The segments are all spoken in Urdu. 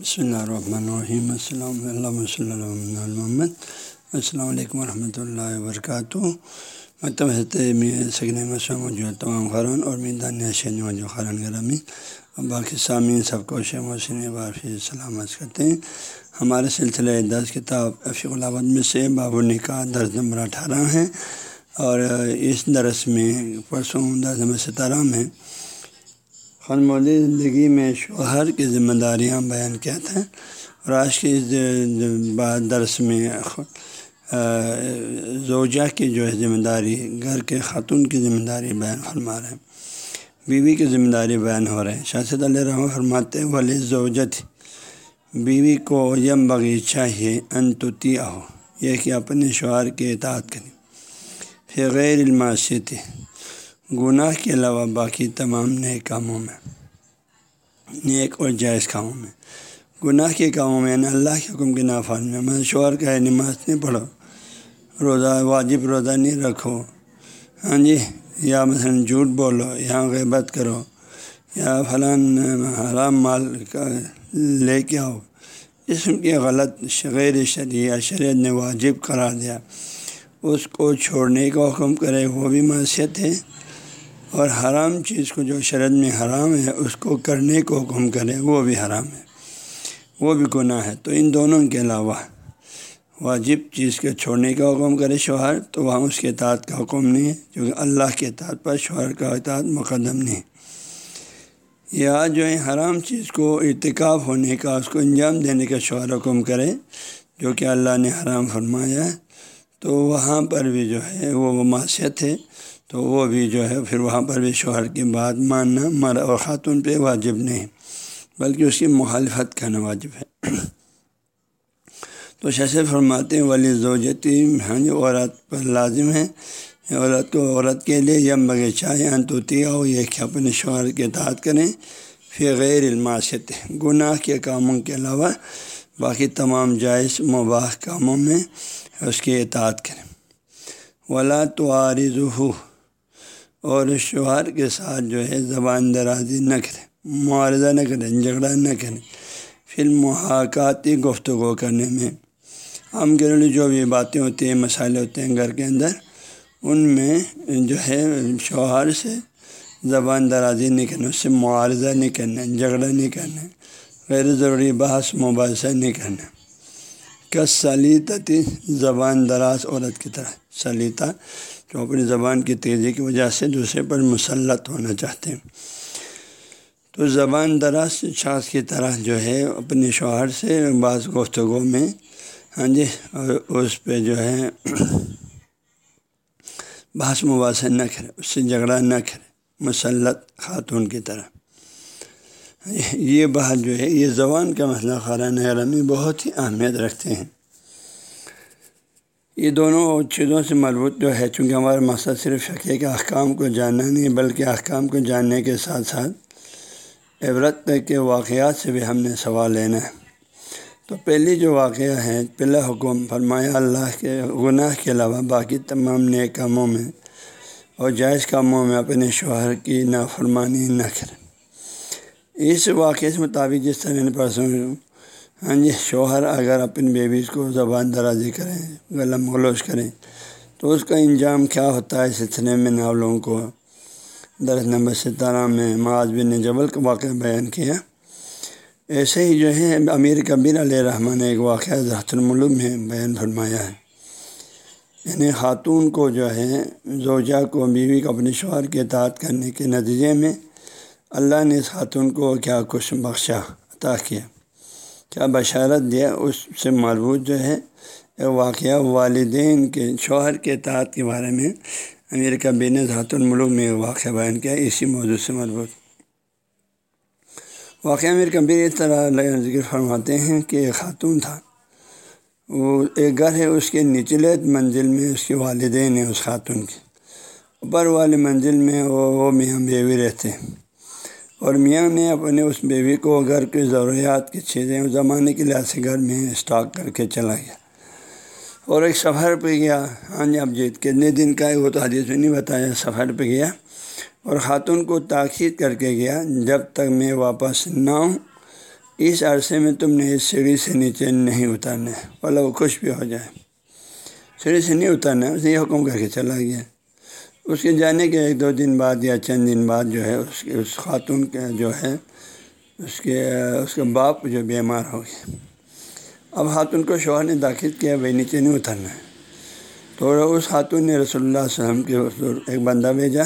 بسم اللہ الرحمن الرحیم السلام علیہ وسلم محمد السلام علیکم ورحمۃ اللہ وبرکاتہ مکتب سکن مسلم موجود تمام خران اور میدان شین موجود خران گرامی اور باقی سامعین سب کو شیخ محسن بارفی سلامت کرتے ہیں ہمارے سلسلہ دس کتاب افیق العبد میں سے باب النکاح درس نمبر اٹھارہ ہیں اور اس درس میں پرسوں درس نمبر ستارہ میں خانمودی زندگی میں شوہر کی ذمہ داریاں بیان کیا تھا اور آج کے اس درس میں زوجہ کی جو ہے ذمہ داری، گھر کے خاتون کی ذمہ داری بیان فرما رہے ہیں۔ بیوی کی ذمہ داری بیان ہو رہے ہیں۔ شاست علیہ رحمٰ فرماتے، ولی زوجت، بیوی کو یم بغیچہ ہی انتوتی ہو یہ کہ اپنے شوہر کے اطاعت کریں۔ پھر غیر علماشیت گناہ کے علاوہ باقی تمام نئے کاموں میں، نیک اور جائز کاموں میں۔ گناہ کے کاموں میں یعنی اللہ کے حکم کے نافان میں۔ میں شوہر کا نماز نہیں پڑھو۔ روزہ، واجب روزہ نہیں رکھو۔ ہاں جی یا مثلاً جھوٹ بولو، یا غیبت کرو، یا فلاں حرام مال کا لے کے آؤ۔ جسم کے غلط، غیر شریع شریعت نے واجب قرار دیا۔ اس کو چھوڑنے کا حکم کرے، وہ بھی معاشیت ہے۔ اور حرام چیز کو جو شرط میں حرام ہے، اس کو کرنے کو حکم کرے، وہ بھی حرام ہے۔ وہ بھی گناہ ہے۔ تو ان دونوں کے علاوہ واجب چیز کے چھوڑنے کا حکم کرے شوہر، تو وہاں اس کے اطاعت کا حکم نہیں ہے، کیونکہ اللہ کے اطاعت پر شوہر کا اطاعت مقدم نہیں یا جو ہے، حرام چیز کو ارتکاب ہونے کا، اس کو انجام دینے کا شوہر حکم کرے، جو کہ اللہ نے حرام فرمایا ہے۔ تو وہاں پر بھی جو ہے، وہ معاشیت ہے۔ تو وہ بھی جو ہے پھر وہاں پر بھی شوہر کی بات ماننا مر اور خاتون پہ واجب نہیں، بلکہ اس کی مخالفت کرنا واجب ہے۔ تو شیسے فرماتے ہیں، ولی زوجتی ہاں جی عورت پر لازم ہے۔ عورت کو عورت کے لیے یم بغیچہ انتوتی ہو یہ کہ اپنے شوہر کے اطاعت کریں۔ پھر غیر علماشت گناہ کے کاموں کے علاوہ باقی تمام جائز مباح کاموں میں اس کی اطاعت کریں۔ ولا تو عارض ہو اور شوہر کے ساتھ جو ہے زبان درازی نہ کریں، معارضہ نہ کریں، جھگڑا نہ کریں۔ پھر محاکاتی گفتگو کرنے میں عام گھریلو جو بھی باتیں ہوتی ہیں، مسائل ہوتے ہیں گھر کے اندر، ان میں جو ہے شوہر سے زبان درازی نہیں کرنا، اس سے معارضہ نہیں کرنا، جھگڑا نہیں کرنا، غیر ضروری بحث، مباحثہ نہیں کرنا۔ کس سلیتتی زبان دراز عورت کی طرح۔ سلیتا جو اپنی زبان کی تیزی کی وجہ سے دوسرے پر مسلط ہونا چاہتے ہیں۔ تو زبان دراز شاخ کی طرح جو ہے، اپنے شوہر سے بعض گفتگو میں ہاں جی اس پہ جو ہے بحث مباحثہ نہ کرے، اس سے جھگڑا نہ کرے، مسلط خاتون کی طرح۔ یہ بات جو ہے، یہ زبان کا مسئلہ خارہ نہرمی بہت ہی اہمیت رکھتے ہیں۔ یہ دونوں چیزوں سے مربوط جو ہے، چونکہ ہمارا مقصد صرف فقے کے احکام کو جاننا نہیں، بلکہ احکام کو جاننے کے ساتھ ساتھ عبرت کے واقعات سے بھی ہم نے سوال لینا ہے۔ تو پہلی جو واقعہ ہے، پہلا حکم فرمایا اللہ کے گناہ کے علاوہ باقی تمام نئے کاموں میں اور جائز کاموں میں اپنے شوہر کی نافرمانی نہ کریں۔ اس واقعے سے مطابق جس طرح نے پرسوں ہاں جی شوہر اگر اپنی بیویز کو زبان درازی کریں غلط مغلوش کریں، تو اس کا انجام کیا ہوتا ہے سلسلے میں ناولوں لوگوں کو؟ درس نمبر ستارہ میں معاذ بن جبل کا واقعہ بیان کیا۔ ایسے ہی جو ہے، امیر کبیر علیہ رحمٰن نے ایک واقعہ ذات الملوم میں بیان فرمایا ہے۔ یعنی خاتون کو جو ہے، زوجہ کو بیوی کو اپنے شوہر کے اطاعت کرنے کے نتیجے میں اللہ نے اس خاتون کو کیا کچھ بخشا، عطا کیا۔ کیا بشارت دیا اس سے مربوط جو ہے واقعہ والدین کے شوہر کے اطاعت کے بارے میں امیر کبین ذات الملوک میں واقعہ بیان کیا، اسی موضوع سے مربوط واقعہ امیر کبیر اس طرح ذکر فرماتے ہیں کہ ایک خاتون تھا۔ وہ ایک گھر ہے، اس کے نچلے منزل میں اس کے والدین ہیں، اس خاتون کے۔ اوپر والے منزل میں وہ وہ میاں بیوی رہتے۔ ہیں اور میاں نے اپنے اس بیوی کو گھر کی ضروریات کی چیزیں زمانے کے لحاظ سے گھر میں اسٹاک کر کے چلا گیا۔ اور ایک سفر پہ گیا۔ ہاں جی اب جیت کتنے دن کا ہے وہ تو حدیث میں نہیں بتایا، سفر پہ گیا۔ اور خاتون کو تاخیر کر کے گیا جب تک میں واپس نہ ہوں۔ اس عرصے میں تم نے اس سیڑھی سے نیچے نہیں اترنا ہے بلا وہ خوش بھی ہو جائے۔ سیڑھی سے نہیں اترنا ہے اسے یہ حکم کر کے چلا گیا۔ اس کے جانے کے ایک دو دن بعد یا چند دن بعد جو ہے اس کے اس خاتون کا جو ہے اس کے اس کے باپ جو بیمار ہو گیا اب خاتون کو شوہر نے داخل کیا بھائی نیچے نہیں اترنا۔ ہے تو اس خاتون نے رسول اللہ علیہ وسلم کے ایک بندہ بھیجا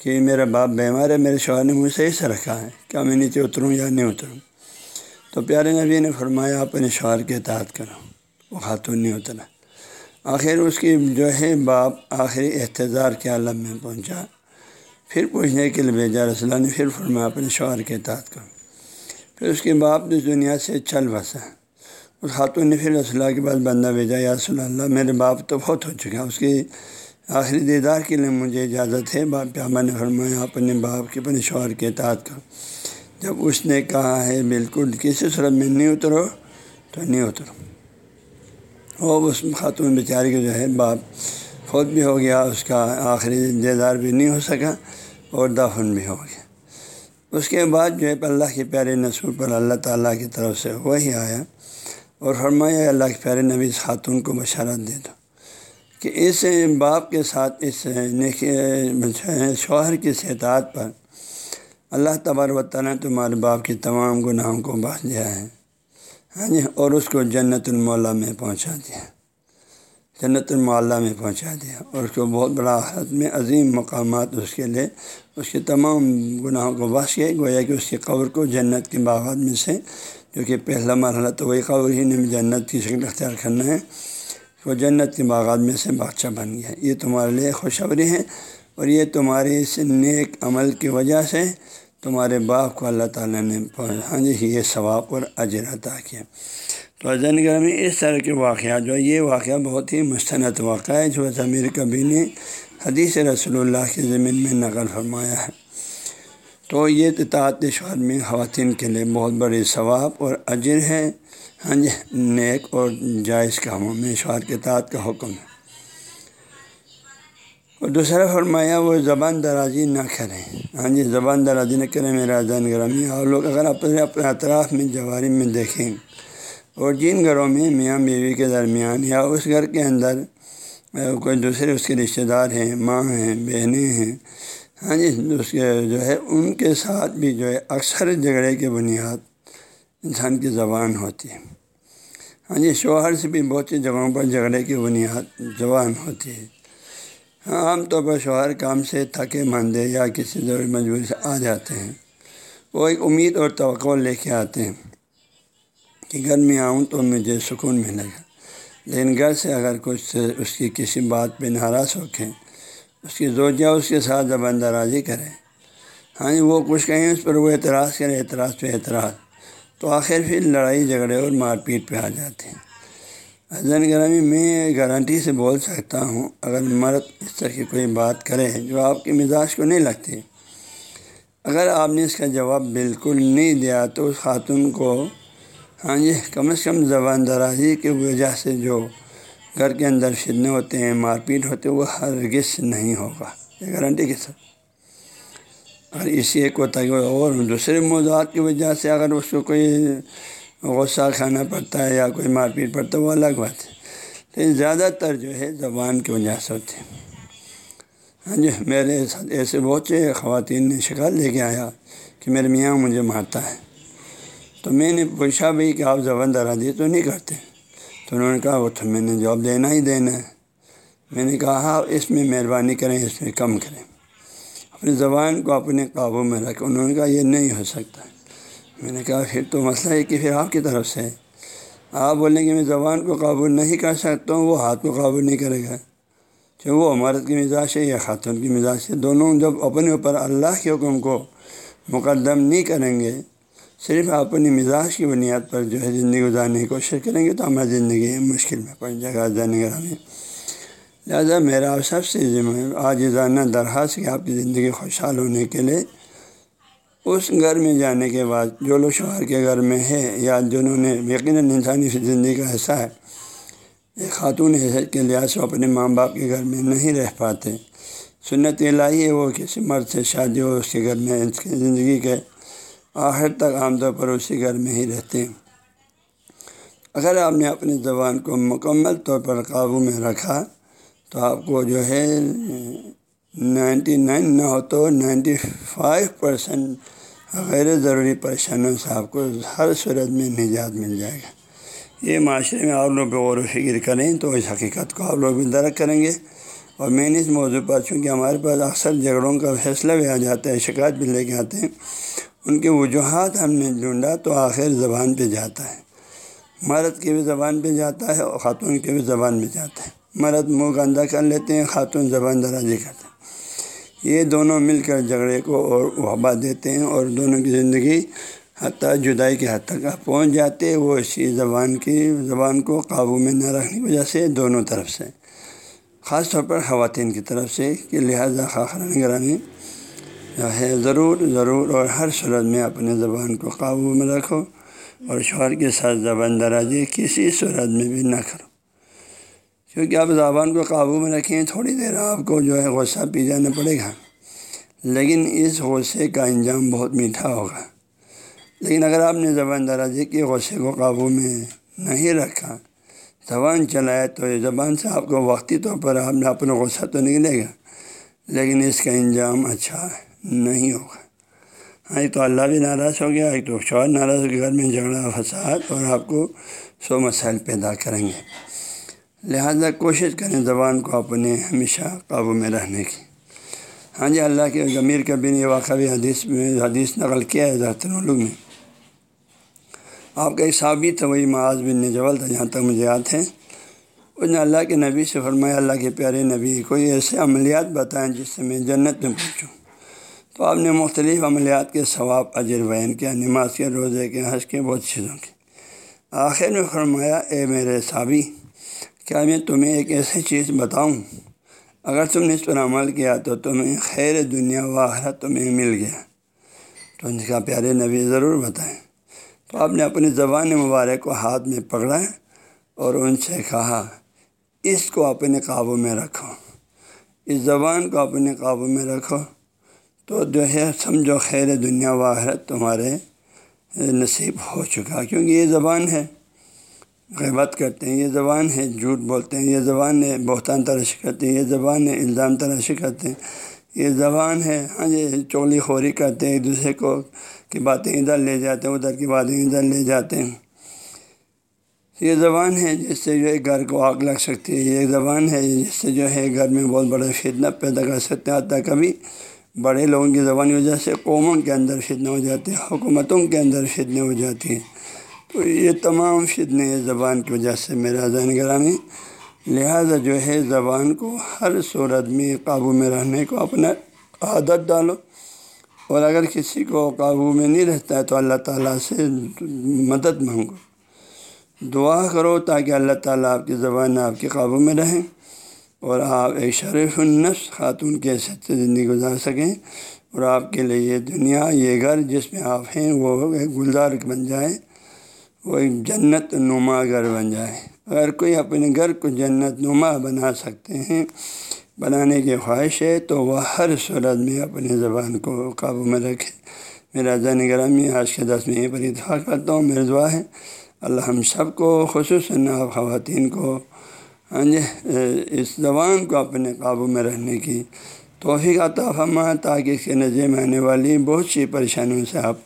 کہ میرا باپ بیمار ہے، میرے شوہر نے مجھ سے ایسا رکھا ہے کیا میں نیچے اتروں یا نہیں اتروں۔ تو پیارے نبی نے فرمایا اپنے شوہر کے اطاعت کرو۔ وہ خاتون نہیں اترا۔ آخر اس کی جو ہے باپ آخری احتجار کے عالم میں پہنچا۔ پھر پوچھنے کے لیے بھیجا رسول اللہ نے، پھر فرمایا اپنے شوہر کے اطاعت کرو۔ پھر اس کے باپ اس دنیا سے چل بسا۔ اس خاتون نے پھر رسول اللہ کے پاس بندہ بھیجا، یا رسول اللہ، میرے باپ تو بہت ہو چکا اس کی آخری دیدار کے لیے مجھے اجازت ہے۔ باپ پیامہ نے فرمایا اپنے باپ کے، اپنے شوہر کے اطاعت کرو۔ جب اس نے کہا ہے، بالکل، کسی صورت میں نہیں اترو تو نہیں اترو۔ وہ اس خاتون بیچاری کے جو ہے باپ خود بھی ہو گیا، اس کا آخری دیدار بھی نہیں ہو سکا اور دفن بھی ہو گیا۔ اس کے بعد جو ہے اللہ کے پیارے نسول پر اللہ تعالیٰ کی طرف سے وہی آیا اور فرمایا اللہ کے پیارے نبی، اس خاتون کو بشارت دے دو کہ اس باپ کے ساتھ، اس شوہر کی صحت پر اللہ تبار و تعالیٰ نے تمہارے باپ کے تمام گناہوں کو باس دیا ہے۔ ہاں جی اور اس کو جنت المولا میں پہنچا دیا۔ جنت المعلّہ میں پہنچا دیا۔ اور اس کو بہت بڑا حد میں عظیم مقامات اس کے لیے، اس کے تمام گناہوں کو باس کیا گویا کہ اس کی قبر کو جنت کے باغات میں سے، جو کہ پہلا مرحلہ تو وہی قبر ہی نے جنت کی شکل اختیار کرنا ہے، وہ جنت کے باغات میں سے بادشاہ بن گیا۔ یہ تمہارے لیے خوشخبری ہے اور یہ تمہاری اس نیک عمل کی وجہ سے تمہارے باپ کو اللہ تعالیٰ نے ہاں جی یہ ثواب اور اجر عطا کیا۔ تو ازن گھر میں اس طرح کے واقعات جو ہے یہ واقعہ بہت ہی مستند واقعہ ہے جو ضمیر کبھی نے حدیث رسول اللہ کے زمین میں نقل فرمایا ہے۔ تو یہ اطاعت شہر میں خواتین کے لیے بہت بڑی ثواب اور اجر ہے ہاں جی نیک اور جائز کاموں میں شوہر کے اطاعت کا حکم ہے۔ اور دوسرا فرمایا، وہ زبان درازی نہ کریں۔ ہاں جی زبان درازی نہ کریں، میرا زن گرامی۔ اور لوگ اگر اپنے اپنے اطراف میں، جواری میں دیکھیں، اور جن گھروں میں میاں بیوی کے درمیان یا اس گھر کے اندر کوئی دوسرے اس کے رشتہ دار ہیں، ماں ہیں، بہنیں ہیں ہاں جی اس کے جو ہے، ان کے ساتھ بھی جو ہے، اکثر جھگڑے کے بنیاد انسان کی زبان ہوتی ہے۔ ہاں جی شوہر سے بھی بہت سی جگہوں پر جھگڑے کی بنیاد، زبان ہوتی ہے۔ عام طور پر شوہر کام سے تھکے ماندے یا کسی ضروری مجبوری سے آ جاتے ہیں۔ وہ ایک امید اور توقع لے کے آتے ہیں کہ گھر میں آؤں تو مجھے سکون ملے گا۔ لیکن گھر سے اگر کچھ اس کی کسی بات پہ ناراض ہوکھیں اس کی زوجہ اس کے ساتھ زبان درازی کرے ہاں جی، وہ کچھ کہیں اس پر وہ اعتراض کرے اعتراض پہ اعتراض۔ تو آخر پھر لڑائی جھگڑے اور مار پیٹ پہ آ جاتے ہیں۔ حضرت گرامی، میں گارنٹی سے بول سکتا ہوں، اگر مرد اس طرح کی کوئی بات کرے جو آپ کے مزاج کو نہیں لگتی۔ اگر آپ نے اس کا جواب بالکل نہیں دیا تو اس خاتون کو ہاں جی کم از کم زبان درازی کی وجہ سے جو گھر کے اندر فدنے ہوتے ہیں، مار پیٹ ہوتے ہیں، وہ ہرگز نہیں ہوگا۔ یہ گارنٹی کے ساتھ اگر اسی ایک کو تک اور دوسرے موضوعات کی وجہ سے اگر اس کو کوئی غصہ کھانا پڑتا ہے یا کوئی مار پیٹ پڑتا ہے، وہ الگ بات ہے۔ لیکن زیادہ تر جو ہے زبان کی وجہ سے ہوتے ہیں ہاں جی میرے ساتھ ایسے بہت سے خواتین نے شکایت لے کے آیا کہ میرے میاں مجھے مارتا ہے۔ تو میں نے پوچھا بھائی کہ آپ زبان درازی تو نہیں کرتے؟ تو انہوں نے کہا وہ تو میں نے جواب دینا ہی دینا ہے۔ میں نے کہا ہاں اس میں مہربانی کریں، اس میں کم کریں۔ اپنی زبان کو اپنے قابو میں رکھیں۔ انہوں نے کہا یہ نہیں ہو سکتا۔ میں نے کہا پھر تو مسئلہ ہے کہ پھر آپ کی طرف سے آپ بولیں کہ میں زبان کو قابو نہیں کر سکتا ہوں، وہ ہاتھ کو قابو نہیں کرے گا۔ کہ وہ عمارت کی مزاج ہے یا خاتون کی مزاج ہے دونوں جب اپنے اوپر اللہ کے حکم کو مقدم نہیں کریں گے، صرف اپنی مزاج کی بنیاد پر جو ہے زندگی گزارنے کی کوشش کریں گے تو ہماری زندگی مشکل میں پڑ جائے گا جانے گھر میں۔ لہٰذا میرا سب سے ذمہ آج جاننا درخواست کہ آپ کی زندگی خوشحال ہونے کے لیے اس گھر میں جانے کے بعد جو لوگ شوہر کے گھر میں ہے یا جنہوں نے یقیناً انسانی زندگی کا حصہ ہے، ایک خاتون حیثیت کے لحاظ سے اپنے ماں باپ کے گھر میں نہیں رہ پاتے۔ سنت الہی ہے وہ کسی مرد سے شادی ہو، اس کے گھر میں اس کی زندگی کے آخر تک عام طور پر اسی گھر میں ہی رہتے ہیں۔ اگر آپ نے اپنی زبان کو مکمل طور پر قابو میں رکھا تو آپ کو جو ہے نائنٹی نائن نہ ہو تو نائنٹی فائیو پرسینٹ غیر ضروری پریشانیوں سے آپ کو ہر صورت میں نجات مل جائے گا۔ یہ معاشرے میں آپ لوگ غور و فکر کریں تو اس حقیقت کو آپ لوگ بھی درک کریں گے۔ اور میں نے اس موضوع پر، چونکہ ہمارے پاس اکثر جھگڑوں کا فیصلہ بھی آ جاتا ہے، شکایت بھی لے کے آتے ہیں، ان کے وجوہات ہم نے ڈھونڈا تو آخر زبان پہ جاتا ہے۔ مرد کی بھی زبان پہ جاتا ہے اور خاتون کی بھی زبان پہ جاتا ہے۔ مرد منہ گندہ کر لیتے ہیں، خاتون زبان درازی کرتے ہیں۔ یہ دونوں مل کر جھگڑے کو اور وبا دیتے ہیں اور دونوں کی زندگی حتیٰ جدائی کے حد تک پہنچ جاتے وہ اسی زبان کی زبان کو قابو میں نہ رکھنے کی وجہ سے دونوں طرف سے۔ خاص طور پر خواتین کی طرف سے کہ لہٰذا خاخر نگرانی جو ہے ضرور ضرور اور ہر صورت میں اپنے زبان کو قابو میں رکھو اور شوہر کے ساتھ زبان درازی کسی صورت میں بھی نہ کرو۔ کیونکہ آپ زبان کو قابو میں رکھیں تھوڑی دیر آپ کو جو ہے غصہ پی جانا پڑے گا۔ لیکن اس غصے کا انجام بہت میٹھا ہوگا۔ لیکن اگر آپ نے زبان درازی کے غصے کو قابو میں نہیں رکھا، زبان چلائے تو یہ زبان سے آپ کو وقتی طور پر آپ نے اپنا غصہ تو نکلے گا، لیکن اس کا انجام اچھا نہیں ہوگا۔ ہاں ایک تو اللہ بھی ناراض ہو گیا، ایک تو شوہر ناراض ہو گیا، گھر میں جھگڑا، فساد اور آپ کو سو مسائل پیدا کریں گے۔ لہذا کوشش کریں زبان کو اپنے ہمیشہ قابو میں رہنے کی۔ ہاں جی اللہ کے ضمیر کا بھی یہ واقعہ بھی حدیث میں، حدیث نقل کیا ہے ذات علوم میں۔ آپ کا ایک ثابت وہی معاذ بن جبل تھا، جہاں تک مجھے یاد ہے۔ اس نے اللہ کے نبی سے فرمایا، اللہ کے پیارے نبی، کوئی ایسے عملیات بتائیں جس سے میں جنت میں پہنچوں۔ تو آپ نے مختلف عملیات کے ثواب، اجر بیان کیا، نماز کے روزے کے، حج کے، بہت چیزوں کے۔ آخر میں فرمایا، اے میرے صابی کیا میں تمہیں ایک ایسی چیز بتاؤں؟ اگر تم نے اس پر عمل کیا تو تمہیں خیر دنیا و آخرت تمہیں مل گیا۔ تو ان کا پیارے نبی ضرور بتائیں۔ تو آپ نے اپنی زبان مبارک کو ہاتھ میں پکڑا اور ان سے کہا، اس کو اپنے قابو میں رکھو۔ اس زبان کو اپنے قابو میں رکھو تو جو ہے، سمجھو خیر دنیا و آخرت تمہارے نصیب ہو چکا۔ کیونکہ یہ زبان ہے غیبت کرتے ہیں، یہ زبان ہے، جھوٹ بولتے ہیں، یہ زبان ہے، بہتان تراشی کرتے ہیں، یہ زبان ہے، الزام تراشی کرتے ہیں۔ یہ زبان ہے ہاں جی چولی خوری کرتے ہیں، ایک دوسرے کو کی باتیں ادھر لے جاتے ہیں، ادھر کی باتیں ادھر لے جاتے ہیں۔ یہ زبان ہے جس سے جو ہے گھر کو آگ لگ سکتی ہے۔ یہ زبان ہے جس سے جو ہے گھر میں بہت بڑا فتنہ پیدا کر سکتے ہیں۔ حتیٰ کبھی بڑے لوگوں کی زبان کی وجہ سے قوموں کے اندر فتنہ ہو جاتے ہیں، حکومتوں کے اندر فتنے ہو جاتی ہیں۔ تو یہ تمام فتنے زبان کی وجہ سے میرا ذہن گرامی لہٰذا جو ہے زبان کو ہر صورت میں قابو میں رہنے کو اپنا عادت ڈالو۔ اور اگر کسی کو قابو میں نہیں رہتا ہے تو اللہ تعالیٰ سے مدد مانگو۔ دعا کرو تاکہ اللہ تعالیٰ آپ کی زبان آپ کے قابو میں رہیں اور آپ ایک شریف النفس خاتون کے حیثیت سے زندگی گزار سکیں۔ اور آپ کے لیے یہ دنیا، یہ گھر جس میں آپ ہیں، وہ ایک گلزار بن جائے وہ ایک جنت نما گھر بن جائے۔ اگر کوئی اپنے گھر کو جنت نما بنا سکتے ہیں، بنانے کی خواہش ہے، تو وہ ہر صورت میں اپنی زبان کو قابو میں رکھے۔ میرا زین گرامی آج کے دس میں پر اتفاق کرتا ہوں، میرے دعا ہے۔ اللہ ہم سب کو، خصوصاً آپ خواتین کو ہاں جی اس زبان کو اپنے قابو میں رہنے کی توفیق عطا فرما تاکہ اس کے نظر میں آنے والی بہت سی پریشانیوں سے آپ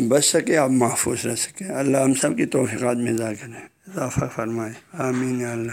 بچ سکے آپ محفوظ رہ سکیں۔ اللہ ہم سب کی توفیقات میں اضافہ کریں اضافہ فرمائے۔ آمین اللہ۔